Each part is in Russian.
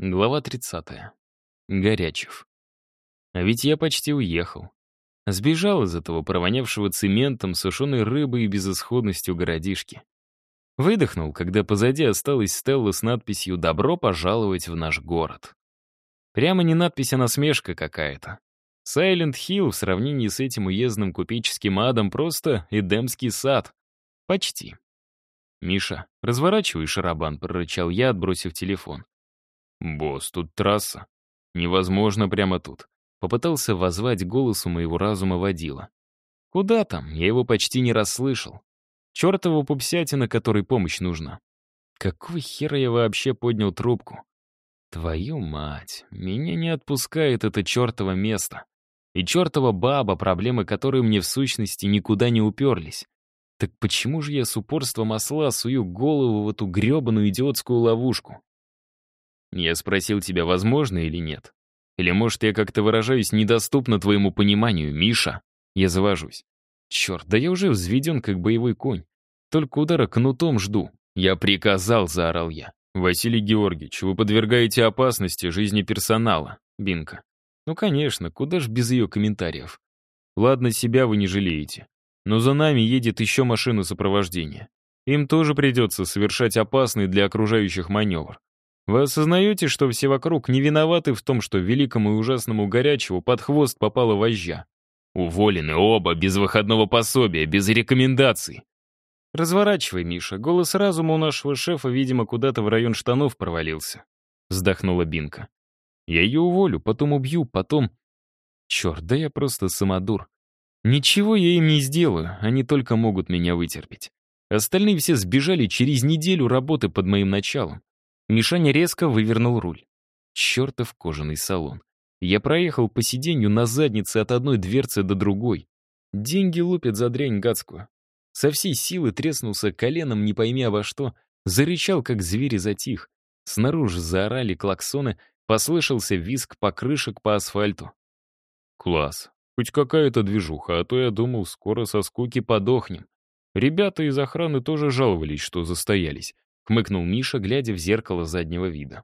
Глава 30. Горячев. А ведь я почти уехал. Сбежал из этого провонявшего цементом, сушеной рыбой и безысходностью городишки. Выдохнул, когда позади осталась Стелла с надписью «Добро пожаловать в наш город». Прямо не надпись, а насмешка какая-то. Сайлент Хилл в сравнении с этим уездным купеческим адом просто Эдемский сад. Почти. «Миша, разворачивай шарабан», — прорычал я, отбросив телефон. «Босс, тут трасса. Невозможно прямо тут». Попытался возвать голосу моего разума водила. «Куда там? Я его почти не расслышал. Чёртова пупсятина, которой помощь нужна. Какой хер я вообще поднял трубку? Твою мать, меня не отпускает это чёртово место. И чёртова баба, проблемы которой мне в сущности никуда не уперлись. Так почему же я с упорством осла сую голову в эту грёбаную идиотскую ловушку? Я спросил тебя, возможно или нет. Или, может, я как-то выражаюсь недоступно твоему пониманию, Миша? Я завожусь. Черт, да я уже взведен, как боевой конь. Только удара кнутом жду. Я приказал, заорал я. Василий Георгиевич, вы подвергаете опасности жизни персонала. Бинка. Ну, конечно, куда ж без ее комментариев. Ладно, себя вы не жалеете. Но за нами едет еще машина сопровождения. Им тоже придется совершать опасный для окружающих маневр. Вы осознаете, что все вокруг не виноваты в том, что великому и ужасному горячему под хвост попала вожжа? Уволены оба, без выходного пособия, без рекомендаций. «Разворачивай, Миша. Голос разума у нашего шефа, видимо, куда-то в район штанов провалился», — вздохнула Бинка. «Я ее уволю, потом убью, потом...» «Черт, да я просто самодур. Ничего я им не сделаю, они только могут меня вытерпеть. Остальные все сбежали через неделю работы под моим началом. Мишаня резко вывернул руль. Чертов кожаный салон. Я проехал по сиденью на заднице от одной дверцы до другой. Деньги лупят за дрянь гадскую. Со всей силы треснулся коленом, не пойми обо что, зарычал, как зверь и затих. Снаружи заорали клаксоны, послышался визг покрышек по асфальту. «Класс. Хоть какая-то движуха, а то я думал, скоро со скуки подохнем. Ребята из охраны тоже жаловались, что застоялись хмыкнул Миша, глядя в зеркало заднего вида.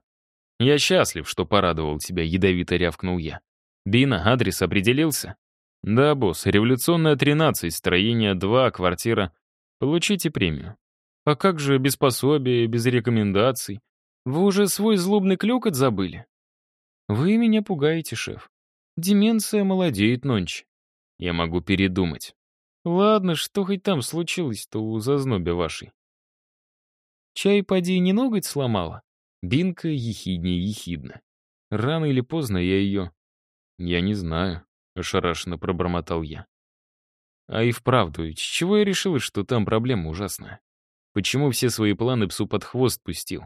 «Я счастлив, что порадовал тебя», — ядовито рявкнул я. «Бина, адрес определился?» «Да, босс, революционная 13, строение 2, квартира. Получите премию». «А как же без пособия, без рекомендаций? Вы уже свой злобный клёкот забыли?» «Вы меня пугаете, шеф. Деменция молодеет нонч. Я могу передумать». «Ладно, что хоть там случилось-то у зазноби вашей?» Чай, поди, не ноготь сломала? Бинка ехиднее ехидна. Рано или поздно я ее... Я не знаю, ошарашенно пробормотал я. А и вправду, с чего я решил, что там проблема ужасная? Почему все свои планы псу под хвост пустил?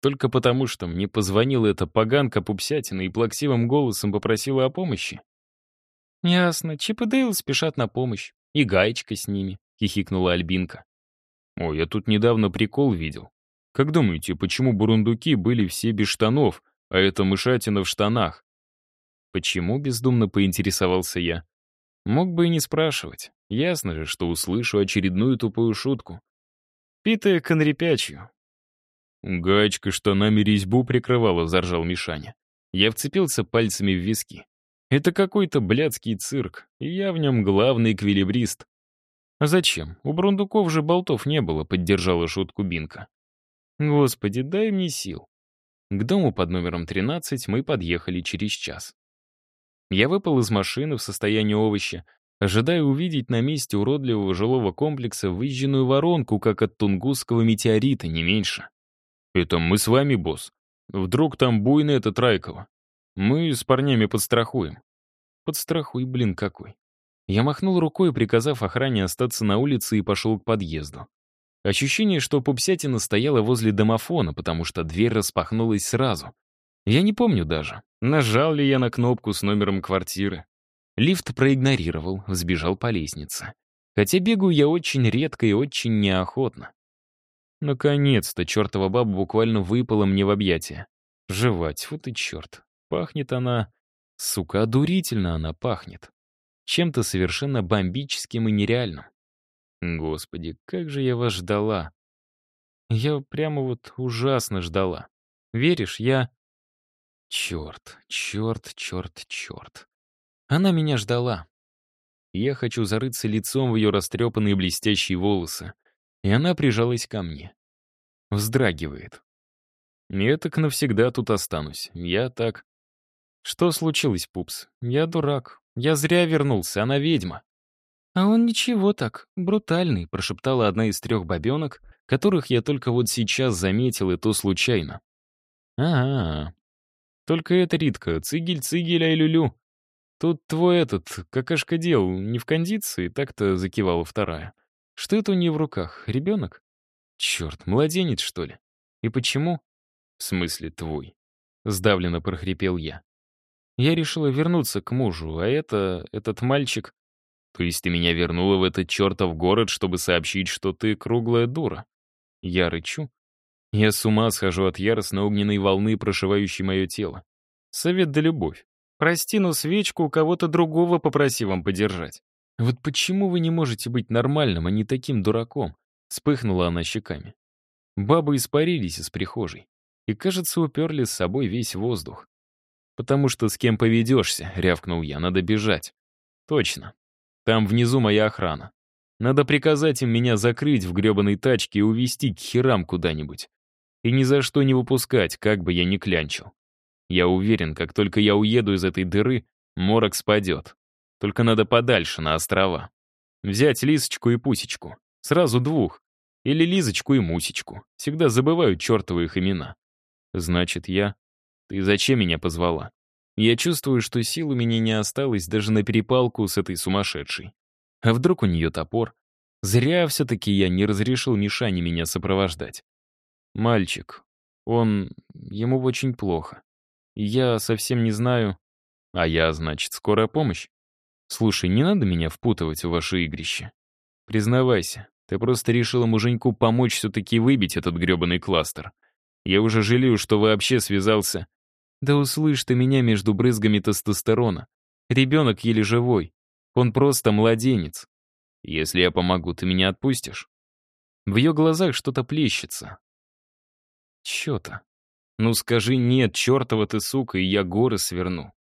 Только потому, что мне позвонила эта поганка пупсятина и плаксивым голосом попросила о помощи? «Ясно, Чип и Дейл спешат на помощь, и Гаечка с ними», — хихикнула Альбинка. О, я тут недавно прикол видел. Как думаете, почему бурундуки были все без штанов, а эта мышатина в штанах? Почему, бездумно поинтересовался я. Мог бы и не спрашивать. Ясно же, что услышу очередную тупую шутку. Питая конрепячью. Гаечка штанами резьбу прикрывала, заржал Мишаня. Я вцепился пальцами в виски. Это какой-то блядский цирк, и я в нем главный эквилибрист. «А зачем? У Брундуков же болтов не было», — поддержала шутку Бинка. «Господи, дай мне сил». К дому под номером 13 мы подъехали через час. Я выпал из машины в состоянии овоща, ожидая увидеть на месте уродливого жилого комплекса выжженную воронку, как от тунгусского метеорита, не меньше. «Это мы с вами, босс. Вдруг там буйный этот Райкова. Мы с парнями подстрахуем». «Подстрахуй, блин, какой». Я махнул рукой, приказав охране остаться на улице и пошел к подъезду. Ощущение, что пупсятина стояла возле домофона, потому что дверь распахнулась сразу. Я не помню даже, нажал ли я на кнопку с номером квартиры. Лифт проигнорировал, Взбежал по лестнице. Хотя бегаю я очень редко и очень неохотно. Наконец-то чертова баба буквально выпала мне в объятия. Жевать, вот и черт. Пахнет она... Сука, одурительно она пахнет чем-то совершенно бомбическим и нереальным. Господи, как же я вас ждала. Я прямо вот ужасно ждала. Веришь, я... Черт, черт, черт, черт. Она меня ждала. Я хочу зарыться лицом в ее растрепанные блестящие волосы. И она прижалась ко мне. Вздрагивает. Я так навсегда тут останусь. Я так... Что случилось, пупс? Я дурак. Я зря вернулся, она ведьма». «А он ничего так, брутальный», — прошептала одна из трех бабенок, которых я только вот сейчас заметил, и то случайно. А, Только это, Ритка, цигель-цигель, ай-люлю. Тут твой этот, какашка дел, не в кондиции?» — так-то закивала вторая. «Что это у нее в руках? Ребенок?» «Черт, младенец, что ли? И почему?» «В смысле твой?» — сдавленно прохрипел я. Я решила вернуться к мужу, а это... этот мальчик... То есть ты меня вернула в этот чертов город, чтобы сообщить, что ты круглая дура? Я рычу. Я с ума схожу от яростно-огненной волны, прошивающей мое тело. Совет да любовь. Прости, но свечку у кого-то другого попроси вам подержать. Вот почему вы не можете быть нормальным, а не таким дураком? Вспыхнула она щеками. Бабы испарились из прихожей и, кажется, уперли с собой весь воздух. «Потому что с кем поведешься», — рявкнул я, — «надо бежать». «Точно. Там внизу моя охрана. Надо приказать им меня закрыть в гребаной тачке и увезти к херам куда-нибудь. И ни за что не выпускать, как бы я ни клянчил. Я уверен, как только я уеду из этой дыры, морок спадет. Только надо подальше, на острова. Взять Лисочку и Пусечку. Сразу двух. Или Лизочку и Мусечку. Всегда забываю чертовы их имена. Значит, я ты зачем меня позвала? Я чувствую, что сил у меня не осталось даже на перепалку с этой сумасшедшей. А вдруг у нее топор? Зря все-таки я не разрешил Мишане меня сопровождать. Мальчик. Он... Ему очень плохо. Я совсем не знаю... А я, значит, скорая помощь? Слушай, не надо меня впутывать в ваше игрище. Признавайся, ты просто решила муженьку помочь все-таки выбить этот грёбаный кластер. Я уже жалею, что вообще связался да услышь ты меня между брызгами тестостерона. Ребенок еле живой. Он просто младенец. Если я помогу, ты меня отпустишь?» В ее глазах что-то плещется. «Чё-то. Ну скажи «нет, чертова ты, сука, и я горы сверну».